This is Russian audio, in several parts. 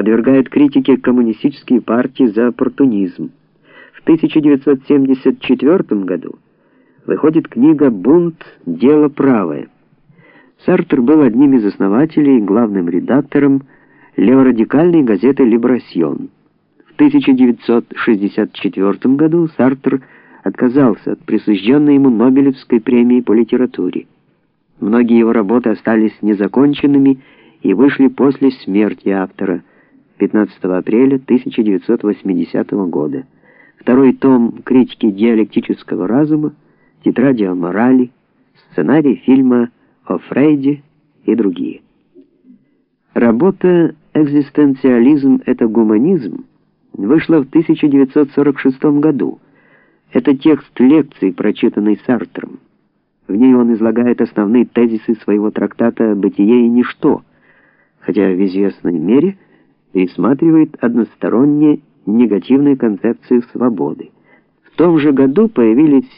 подвергает критике коммунистические партии за оппортунизм. В 1974 году выходит книга «Бунт. Дело правое». Сартер был одним из основателей и главным редактором леворадикальной газеты «Либрасьон». В 1964 году Сартер отказался от присужденной ему Нобелевской премии по литературе. Многие его работы остались незаконченными и вышли после смерти автора 15 апреля 1980 года. Второй том критики диалектического разума, тетради о морали, сценарий фильма о Фрейде и другие. Работа «Экзистенциализм – это гуманизм» вышла в 1946 году. Это текст лекции, прочитанный Сартром. В ней он излагает основные тезисы своего трактата «Бытие и ничто», хотя в известной мере пересматривает односторонне негативную концепцию свободы. В том же году появились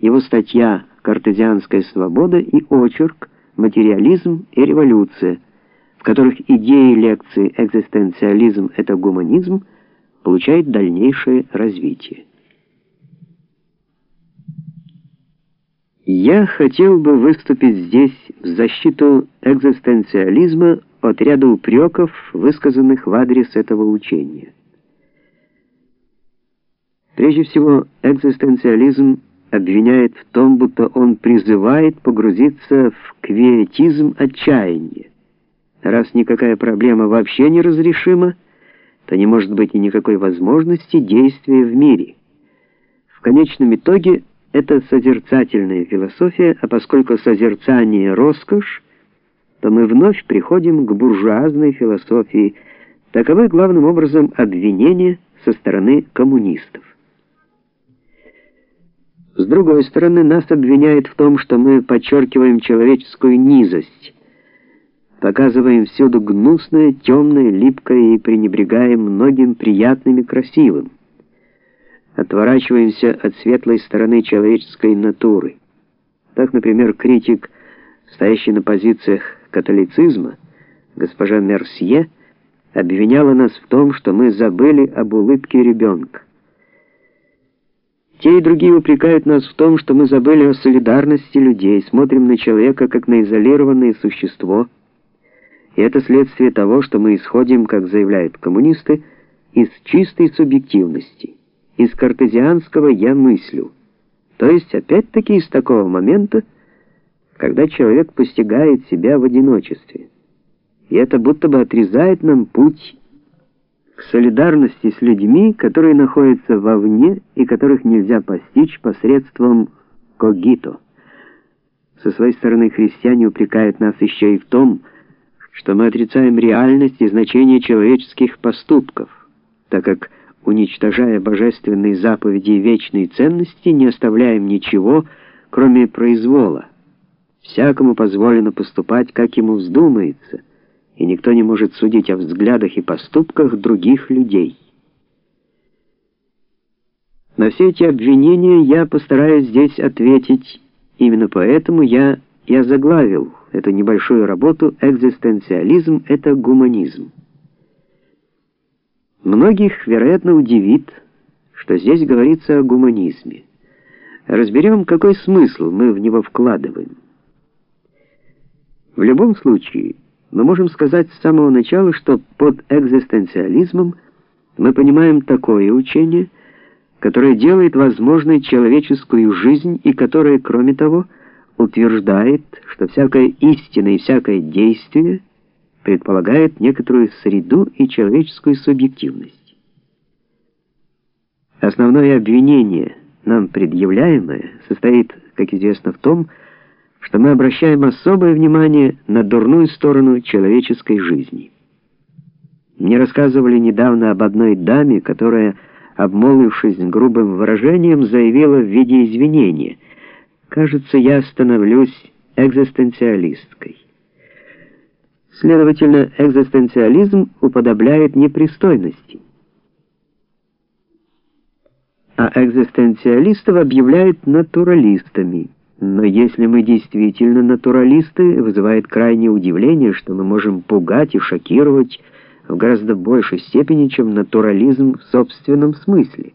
его статья «Картезианская свобода» и очерк «Материализм и революция», в которых идеи лекции «Экзистенциализм – это гуманизм» получают дальнейшее развитие. Я хотел бы выступить здесь в защиту экзистенциализма от ряда упреков, высказанных в адрес этого учения. Прежде всего, экзистенциализм обвиняет в том, будто он призывает погрузиться в квиетизм отчаяния. Раз никакая проблема вообще не разрешима, то не может быть и никакой возможности действия в мире. В конечном итоге это созерцательная философия, а поскольку созерцание — роскошь, то мы вновь приходим к буржуазной философии. Таковы главным образом обвинения со стороны коммунистов. С другой стороны, нас обвиняют в том, что мы подчеркиваем человеческую низость, показываем всюду гнусное, темное, липкое и пренебрегаем многим приятным и красивым. Отворачиваемся от светлой стороны человеческой натуры. Так, например, критик, стоящий на позициях католицизма, госпожа Мерсье, обвиняла нас в том, что мы забыли об улыбке ребенка. Те и другие упрекают нас в том, что мы забыли о солидарности людей, смотрим на человека как на изолированное существо. И это следствие того, что мы исходим, как заявляют коммунисты, из чистой субъективности, из картезианского «я мыслю», то есть опять-таки из такого момента, когда человек постигает себя в одиночестве. И это будто бы отрезает нам путь к солидарности с людьми, которые находятся вовне и которых нельзя постичь посредством когито. Со своей стороны христиане упрекают нас еще и в том, что мы отрицаем реальность и значение человеческих поступков, так как, уничтожая божественные заповеди и вечные ценности, не оставляем ничего, кроме произвола. Всякому позволено поступать, как ему вздумается — и никто не может судить о взглядах и поступках других людей. На все эти обвинения я постараюсь здесь ответить, именно поэтому я, я заглавил эту небольшую работу «Экзистенциализм — это гуманизм». Многих, вероятно, удивит, что здесь говорится о гуманизме. Разберем, какой смысл мы в него вкладываем. В любом случае, мы можем сказать с самого начала, что под экзистенциализмом мы понимаем такое учение, которое делает возможной человеческую жизнь и которое, кроме того, утверждает, что всякая истина и всякое действие предполагает некоторую среду и человеческую субъективность. Основное обвинение, нам предъявляемое, состоит, как известно, в том, что что мы обращаем особое внимание на дурную сторону человеческой жизни. Мне рассказывали недавно об одной даме, которая, обмолвившись грубым выражением, заявила в виде извинения, «Кажется, я становлюсь экзистенциалисткой». Следовательно, экзистенциализм уподобляет непристойности. А экзистенциалистов объявляют натуралистами – но если мы действительно натуралисты, вызывает крайнее удивление, что мы можем пугать и шокировать в гораздо большей степени, чем натурализм в собственном смысле.